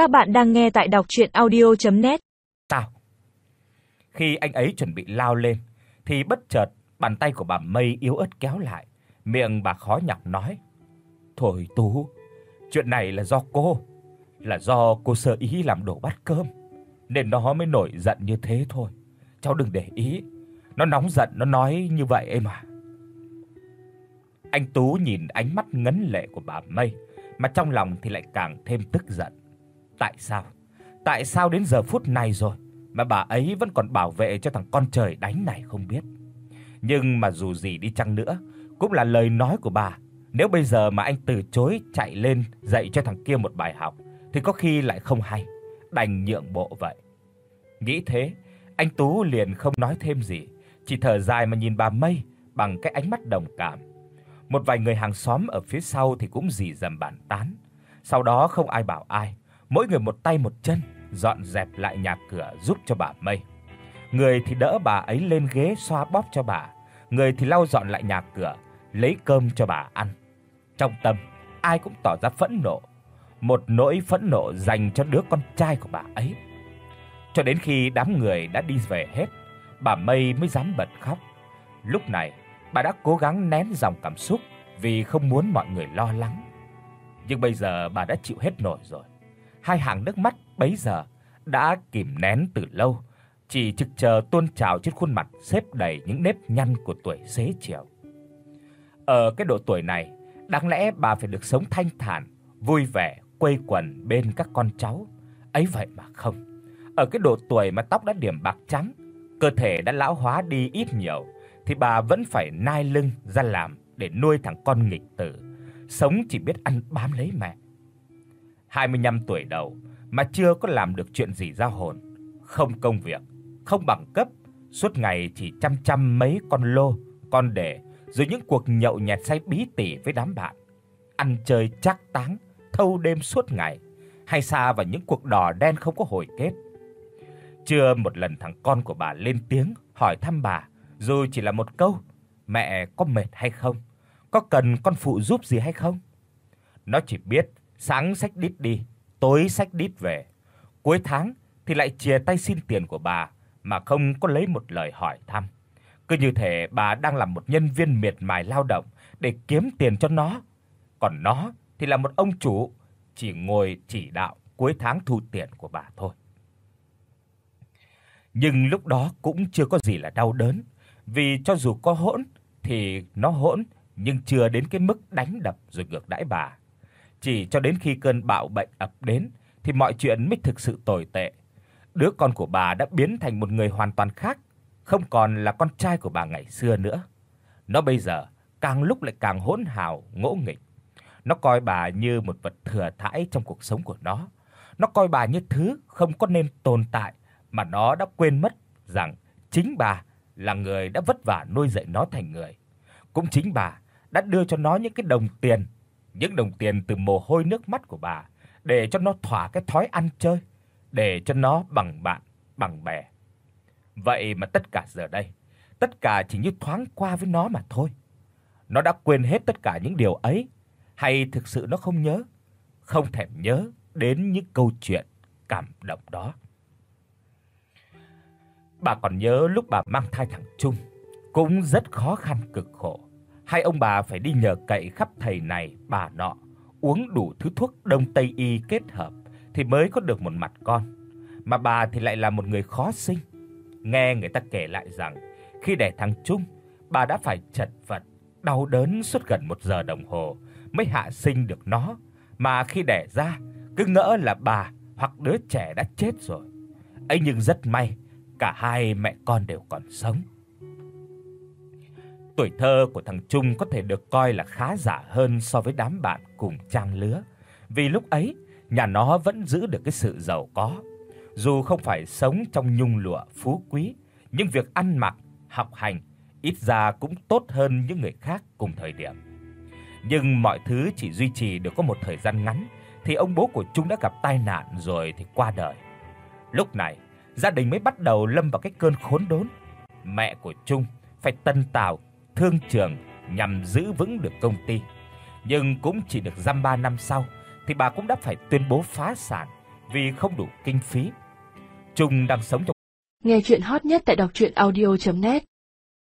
Các bạn đang nghe tại đọc audio net Tao. Khi anh ấy chuẩn bị lao lên thì bất chợt bàn tay của bà Mây yếu ớt kéo lại, miệng bà khó nhọc nói: "Thôi Tú, chuyện này là do cô, là do cô sơ ý làm đổ bát cơm nên nó mới nổi giận như thế thôi. Cháu đừng để ý. Nó nóng giận nó nói như vậy em à." Anh Tú nhìn ánh mắt ngấn lệ của bà Mây, mà trong lòng thì lại càng thêm tức giận. Tại sao? Tại sao đến giờ phút này rồi mà bà ấy vẫn còn bảo vệ cho thằng con trời đánh này không biết. Nhưng mà dù gì đi chăng nữa, cũng là lời nói của bà, nếu bây giờ mà anh từ chối chạy lên dạy cho thằng kia một bài học thì có khi lại không hay, đành nhượng bộ vậy. Nghĩ thế, anh Tú liền không nói thêm gì, chỉ thở dài mà nhìn bà Mây bằng cái ánh mắt đồng cảm. Một vài người hàng xóm ở phía sau thì cũng rì rầm bàn tán. Sau đó không ai bảo ai, mỗi người một tay một chân dọn dẹp lại nhà cửa giúp cho bà Mây. Người thì đỡ bà ấy lên ghế xoa bóp cho bà, người thì lau dọn lại nhà cửa, lấy cơm cho bà ăn. Trong tâm, ai cũng tỏ ra phẫn nộ, một nỗi phẫn nộ dành cho đứa con trai của bà ấy. Cho đến khi đám người đã đi về hết, bà Mây mới dám bật khóc. Lúc này, bà đã cố gắng nén dòng cảm xúc vì không muốn mọi người lo lắng. Nhưng bây giờ bà đã chịu hết nổi rồi. Hai hàng nước mắt bấy giờ đã kìm nén từ lâu, chỉ trực chờ tuôn trào trên khuôn mặt xếp đầy những nếp nhăn của tuổi xế chiều. Ở cái độ tuổi này, đáng lẽ bà phải được sống thanh thản, vui vẻ, quây quần bên các con cháu. Ấy vậy mà không. Ở cái độ tuổi mà tóc đã điểm bạc trắng, cơ thể đã lão hóa đi ít nhiều thì bà vẫn phải nai lưng ra làm để nuôi thằng con nghịch tử, sống chỉ biết ăn bám lấy mẹ. 25 tuổi đầu mà chưa có làm được chuyện gì ra hồn, không công việc, không bằng cấp, suốt ngày chỉ chăm chăm mấy con lô, con đề, rồi những cuộc nhậu nhẹt say bí tỉ với đám bạn, ăn chơi chắc táng, thâu đêm suốt ngày, hay xa vào những cuộc đỏ đen không có hồi kết. Chưa một lần thằng con của bà lên tiếng hỏi thăm bà, dù chỉ là một câu, mẹ có mệt hay không? Có cần con phụ giúp gì hay không? Nó chỉ biết sáng xách đít đi, tối xách đít về. Cuối tháng thì lại chia tay xin tiền của bà mà không có lấy một lời hỏi thăm. Cứ như thể bà đang làm một nhân viên miệt mài lao động để kiếm tiền cho nó, còn nó thì là một ông chủ chỉ ngồi chỉ đạo cuối tháng thu tiền của bà thôi. Nhưng lúc đó cũng chưa có gì là đau đớn, vì cho dù có hỗn thì nó hỗn nhưng chưa đến cái mức đánh đập rồi ngược đãi bà. Chỉ cho đến khi cơn bạo bệnh ập đến thì mọi chuyện mới thực sự tồi tệ. Đứa con của bà đã biến thành một người hoàn toàn khác, không còn là con trai của bà ngày xưa nữa. Nó bây giờ càng lúc lại càng hỗn hào, ngỗ nghịch. Nó coi bà như một vật thừa thãi trong cuộc sống của nó. Nó coi bà như thứ không có nên tồn tại mà nó đã quên mất rằng chính bà là người đã vất vả nuôi dạy nó thành người. Cũng chính bà đã đưa cho nó những cái đồng tiền, những đồng tiền từ mồ hôi nước mắt của bà để cho nó thỏa cái thói ăn chơi, để cho nó bằng bạn, bằng bè. Vậy mà tất cả giờ đây, tất cả chỉ như thoáng qua với nó mà thôi. Nó đã quên hết tất cả những điều ấy hay thực sự nó không nhớ, không thèm nhớ đến những câu chuyện cảm động đó. Bà còn nhớ lúc bà mang thai thằng Trung, cũng rất khó khăn cực khổ. Hai ông bà phải đi nhờ cậy khắp thầy này bà nọ, uống đủ thứ thuốc đông tây y kết hợp thì mới có được một mặt con. Mà bà thì lại là một người khó sinh. Nghe người ta kể lại rằng khi đẻ thằng Trung, bà đã phải chật vật, đau đớn suốt gần một giờ đồng hồ mới hạ sinh được nó, mà khi đẻ ra cứ ngỡ là bà hoặc đứa trẻ đã chết rồi. Ấy nhưng rất may, cả hai mẹ con đều còn sống. Tuổi thơ của thằng Trung có thể được coi là khá giả hơn so với đám bạn cùng trang lứa, vì lúc ấy nhà nó vẫn giữ được cái sự giàu có. Dù không phải sống trong nhung lụa phú quý, nhưng việc ăn mặc, học hành ít ra cũng tốt hơn những người khác cùng thời điểm. Nhưng mọi thứ chỉ duy trì được có một thời gian ngắn thì ông bố của Trung đã gặp tai nạn rồi thì qua đời. Lúc này, gia đình mới bắt đầu lâm vào cái cơn khốn đốn. Mẹ của Trung phải tân tào thương trường nhằm giữ vững được công ty, nhưng cũng chỉ được dăm 3 năm sau thì bà cũng đã phải tuyên bố phá sản vì không đủ kinh phí. Trung đang sống trong Nghe truyện hot nhất tại doctruyenaudio.net